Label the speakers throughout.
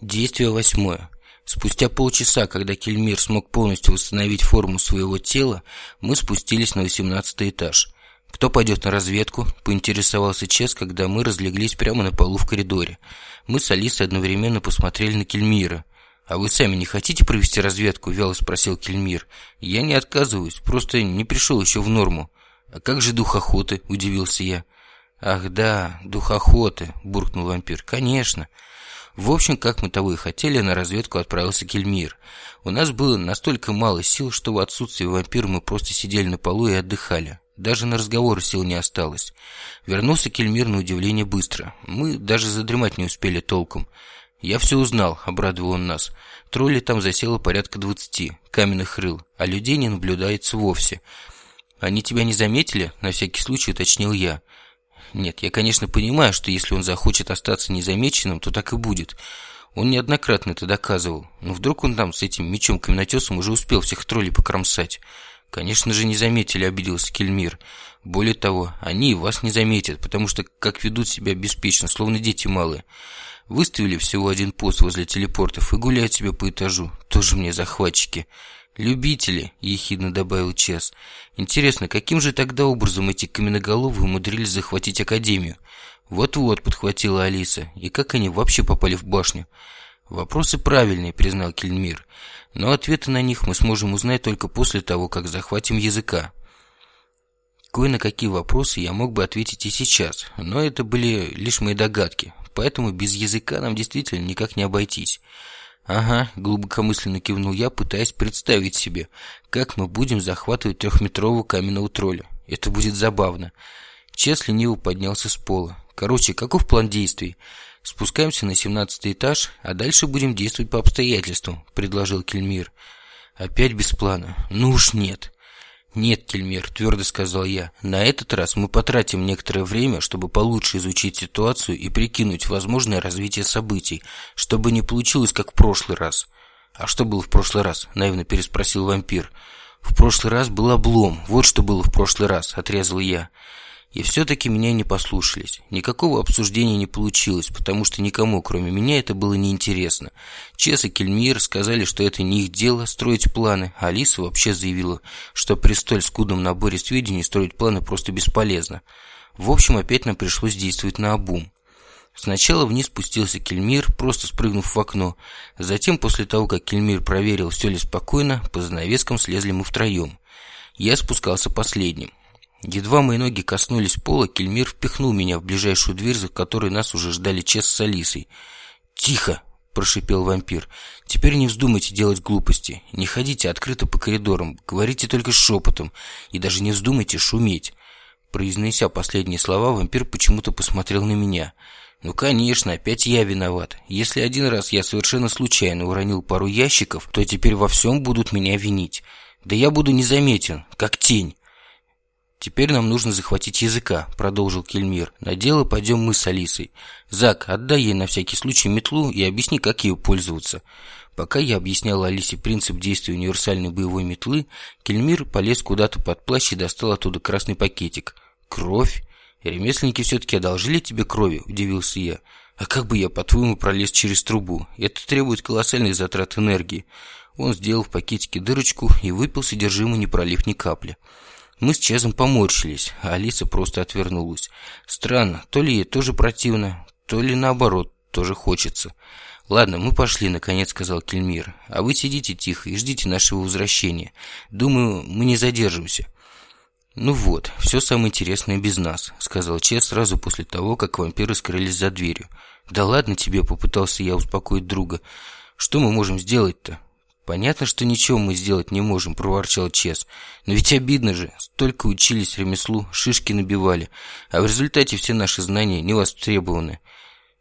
Speaker 1: Действие восьмое. Спустя полчаса, когда Кельмир смог полностью восстановить форму своего тела, мы спустились на восемнадцатый этаж. «Кто пойдет на разведку?» – поинтересовался Чес, когда мы разлеглись прямо на полу в коридоре. Мы с Алисой одновременно посмотрели на Кельмира. «А вы сами не хотите провести разведку?» – вяло спросил Кельмир. «Я не отказываюсь, просто не пришел еще в норму». «А как же дух охоты?» – удивился я. «Ах да, дух охоты!» – буркнул вампир. «Конечно!» В общем, как мы того и хотели, на разведку отправился Кельмир. У нас было настолько мало сил, что в отсутствие вампира мы просто сидели на полу и отдыхали. Даже на разговоры сил не осталось. Вернулся Кельмир на удивление быстро. Мы даже задремать не успели толком. «Я все узнал», — обрадовал он нас. «Тролли там засело порядка двадцати, каменных рыл, а людей не наблюдается вовсе». «Они тебя не заметили?» — на всякий случай уточнил я. Нет, я, конечно, понимаю, что если он захочет остаться незамеченным, то так и будет. Он неоднократно это доказывал. Но вдруг он там с этим мечом-каменотесом уже успел всех троллей покромсать. Конечно же, не заметили, обиделся Кельмир. Более того, они вас не заметят, потому что как ведут себя беспечно, словно дети малые. Выставили всего один пост возле телепортов и гуляют себе по этажу. Тоже мне захватчики. «Любители», — ехидно добавил Чес. «Интересно, каким же тогда образом эти каменноголовые умудрились захватить Академию?» «Вот-вот», — подхватила Алиса. «И как они вообще попали в башню?» «Вопросы правильные», — признал Кельмир. «Но ответы на них мы сможем узнать только после того, как захватим языка». Кое на какие вопросы я мог бы ответить и сейчас, но это были лишь мои догадки, поэтому без языка нам действительно никак не обойтись. «Ага», — глубокомысленно кивнул я, пытаясь представить себе, как мы будем захватывать трехметрового каменного тролля. Это будет забавно. Чес лениво поднялся с пола. Короче, каков план действий? Спускаемся на семнадцатый этаж, а дальше будем действовать по обстоятельствам, предложил Кельмир. Опять без плана? Ну уж нет. «Нет, Кельмер», – твердо сказал я, – «на этот раз мы потратим некоторое время, чтобы получше изучить ситуацию и прикинуть возможное развитие событий, чтобы не получилось, как в прошлый раз». «А что было в прошлый раз?» – наивно переспросил вампир. «В прошлый раз был облом, вот что было в прошлый раз», – отрезал я. И все-таки меня не послушались. Никакого обсуждения не получилось, потому что никому, кроме меня, это было неинтересно. Чес и Кельмир сказали, что это не их дело строить планы, а Алиса вообще заявила, что при столь скудном наборе сведений строить планы просто бесполезно. В общем, опять нам пришлось действовать на обум. Сначала вниз спустился Кельмир, просто спрыгнув в окно. Затем, после того, как Кельмир проверил, все ли спокойно, по занавескам слезли мы втроем. Я спускался последним. Едва мои ноги коснулись пола, Кельмир впихнул меня в ближайшую дверь, за которой нас уже ждали Чес с Алисой. «Тихо!» – прошипел вампир. «Теперь не вздумайте делать глупости. Не ходите открыто по коридорам, говорите только шепотом, и даже не вздумайте шуметь». Произнеся последние слова, вампир почему-то посмотрел на меня. «Ну, конечно, опять я виноват. Если один раз я совершенно случайно уронил пару ящиков, то теперь во всем будут меня винить. Да я буду незаметен, как тень». «Теперь нам нужно захватить языка», — продолжил Кельмир. «На дело пойдем мы с Алисой. Зак, отдай ей на всякий случай метлу и объясни, как ею пользоваться». Пока я объяснял Алисе принцип действия универсальной боевой метлы, Кельмир полез куда-то под плащ и достал оттуда красный пакетик. «Кровь? Ремесленники все-таки одолжили тебе крови?» – удивился я. «А как бы я, по-твоему, пролез через трубу? Это требует колоссальных затрат энергии». Он сделал в пакетике дырочку и выпил содержимое, не пролив ни капли. Мы с Чезом поморщились, а Алиса просто отвернулась. Странно, то ли ей тоже противно, то ли наоборот, тоже хочется. «Ладно, мы пошли», — наконец сказал Кельмир. «А вы сидите тихо и ждите нашего возвращения. Думаю, мы не задержимся». «Ну вот, все самое интересное без нас», — сказал Чес сразу после того, как вампиры скрылись за дверью. «Да ладно тебе», — попытался я успокоить друга. «Что мы можем сделать-то?» «Понятно, что ничего мы сделать не можем», – проворчал Чес. «Но ведь обидно же. Столько учились ремеслу, шишки набивали, а в результате все наши знания не востребованы».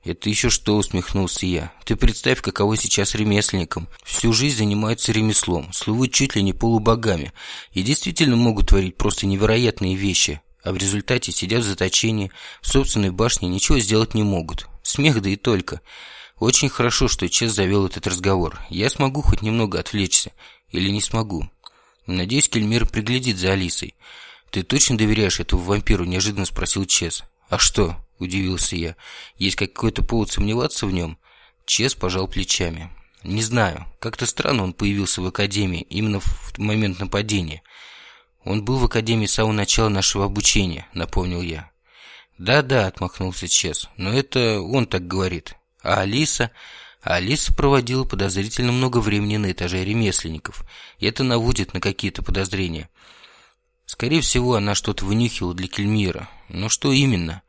Speaker 1: «Это еще что?» – усмехнулся я. «Ты представь, каково сейчас ремесленникам. Всю жизнь занимаются ремеслом, слывут чуть ли не полубогами и действительно могут творить просто невероятные вещи, а в результате сидят в заточении, в собственной башне ничего сделать не могут. Смех да и только». Очень хорошо, что Чес завел этот разговор. Я смогу хоть немного отвлечься. Или не смогу. Надеюсь, Кельмир приглядит за Алисой. «Ты точно доверяешь этому вампиру?» – неожиданно спросил Чес. «А что?» – удивился я. «Есть какой-то повод сомневаться в нем?» Чес пожал плечами. «Не знаю. Как-то странно он появился в Академии именно в момент нападения. Он был в Академии с самого начала нашего обучения», — напомнил я. «Да-да», — отмахнулся Чес, — «но это он так говорит. А Алиса...» Алиса проводила подозрительно много времени на этаже ремесленников, и это наводит на какие-то подозрения. Скорее всего, она что-то вынюхивала для Кельмира. Но что именно?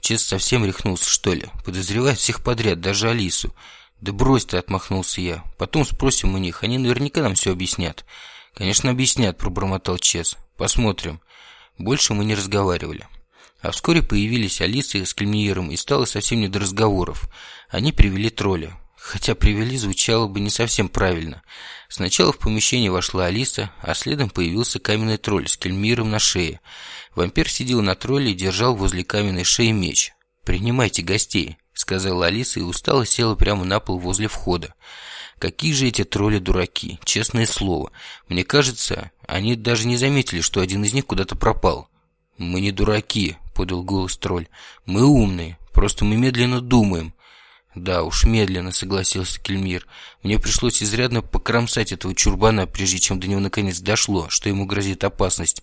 Speaker 1: Чес совсем рехнулся, что ли? Подозревает всех подряд, даже Алису. Да брось ты, отмахнулся я. Потом спросим у них, они наверняка нам все объяснят. Конечно, объяснят, пробормотал Чес. Посмотрим. Больше мы не разговаривали. А вскоре появились Алиса с Кельмиером, и стало совсем не до разговоров. Они привели тролля. Хотя «привели» звучало бы не совсем правильно. Сначала в помещение вошла Алиса, а следом появился каменный тролль с кельмиром на шее. Вампир сидел на тролле и держал возле каменной шеи меч. «Принимайте гостей», — сказала Алиса и устало села прямо на пол возле входа. Какие же эти тролли дураки, честное слово. Мне кажется, они даже не заметили, что один из них куда-то пропал. «Мы не дураки», — подал голос тролль. «Мы умные, просто мы медленно думаем. «Да уж, медленно», — согласился Кельмир. «Мне пришлось изрядно покромсать этого чурбана, прежде чем до него наконец дошло, что ему грозит опасность.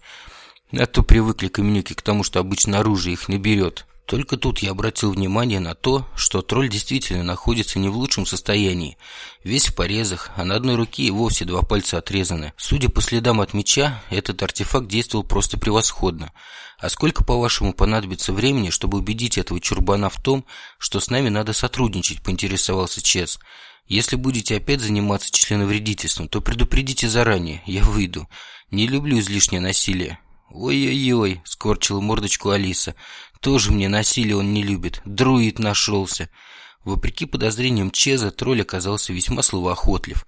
Speaker 1: А то привыкли каменюки к тому, что обычно оружие их не берет». Только тут я обратил внимание на то, что тролль действительно находится не в лучшем состоянии. Весь в порезах, а на одной руке и вовсе два пальца отрезаны. Судя по следам от меча, этот артефакт действовал просто превосходно. А сколько, по-вашему, понадобится времени, чтобы убедить этого чурбана в том, что с нами надо сотрудничать, поинтересовался Чес. Если будете опять заниматься членовредительством, то предупредите заранее, я выйду. Не люблю излишнее насилие. «Ой-ой-ой», — скорчила мордочку Алиса. «Тоже мне насилие он не любит. Друид нашелся». Вопреки подозрениям Чеза, тролль оказался весьма словоохотлив.